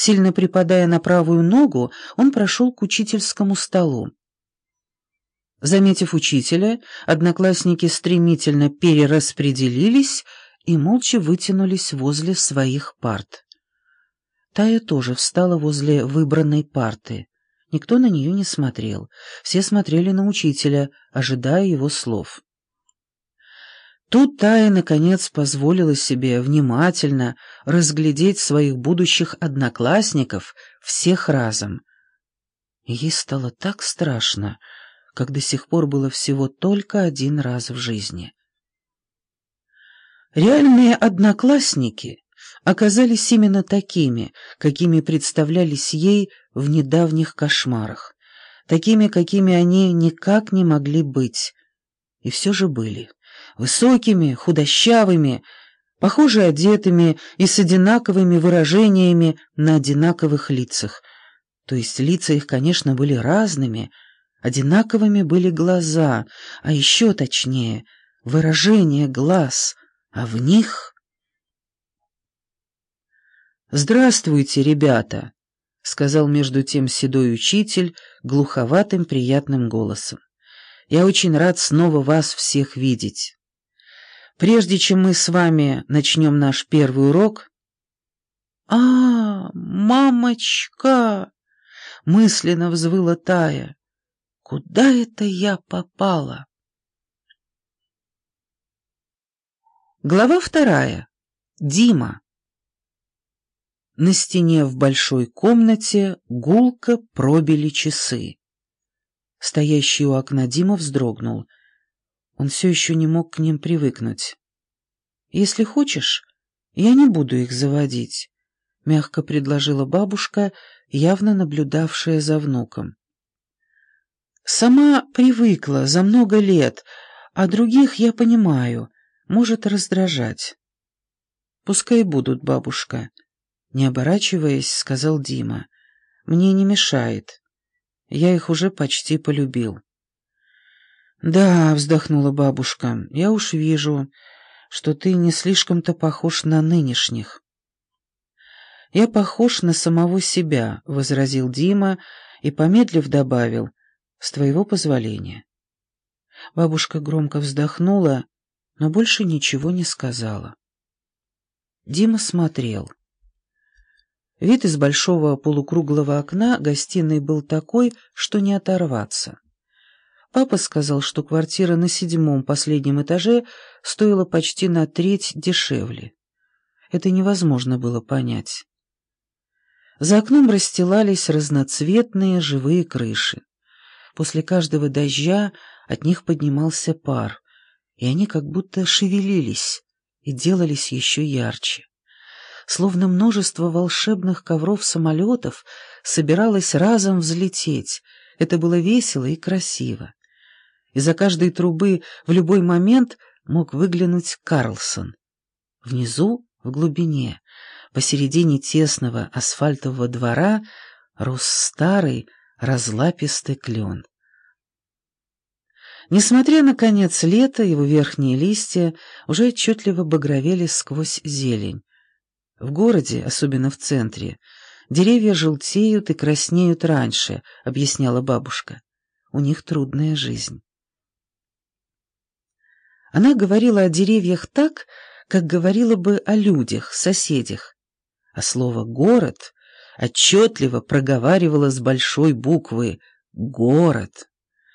Сильно припадая на правую ногу, он прошел к учительскому столу. Заметив учителя, одноклассники стремительно перераспределились и молча вытянулись возле своих парт. Тая тоже встала возле выбранной парты. Никто на нее не смотрел. Все смотрели на учителя, ожидая его слов. Тут Тая, наконец, позволила себе внимательно разглядеть своих будущих одноклассников всех разом. ей стало так страшно, как до сих пор было всего только один раз в жизни. Реальные одноклассники оказались именно такими, какими представлялись ей в недавних кошмарах, такими, какими они никак не могли быть, и все же были высокими, худощавыми, похоже одетыми и с одинаковыми выражениями на одинаковых лицах. То есть лица их, конечно, были разными, одинаковыми были глаза, а еще точнее, выражение глаз, а в них... «Здравствуйте, ребята!» — сказал между тем седой учитель глуховатым приятным голосом. «Я очень рад снова вас всех видеть. Прежде чем мы с вами начнем наш первый урок... «А, мамочка!» — мысленно взвыла Тая. «Куда это я попала?» Глава вторая. Дима. На стене в большой комнате гулко пробили часы. Стоящий у окна Дима вздрогнул — он все еще не мог к ним привыкнуть. «Если хочешь, я не буду их заводить», — мягко предложила бабушка, явно наблюдавшая за внуком. «Сама привыкла за много лет, а других, я понимаю, может раздражать». «Пускай будут, бабушка», — не оборачиваясь, сказал Дима. «Мне не мешает. Я их уже почти полюбил». «Да», — вздохнула бабушка, — «я уж вижу, что ты не слишком-то похож на нынешних». «Я похож на самого себя», — возразил Дима и, помедлив, добавил, «с твоего позволения». Бабушка громко вздохнула, но больше ничего не сказала. Дима смотрел. Вид из большого полукруглого окна гостиной был такой, что не оторваться. Папа сказал, что квартира на седьмом последнем этаже стоила почти на треть дешевле. Это невозможно было понять. За окном расстилались разноцветные живые крыши. После каждого дождя от них поднимался пар, и они как будто шевелились и делались еще ярче. Словно множество волшебных ковров-самолетов собиралось разом взлететь. Это было весело и красиво. Из-за каждой трубы в любой момент мог выглянуть Карлсон. Внизу, в глубине, посередине тесного асфальтового двора, рос старый разлапистый клен. Несмотря на конец лета, его верхние листья уже отчетливо багровели сквозь зелень. В городе, особенно в центре, деревья желтеют и краснеют раньше, объясняла бабушка. У них трудная жизнь. Она говорила о деревьях так, как говорила бы о людях, соседях. А слово «город» отчетливо проговаривала с большой буквы «город».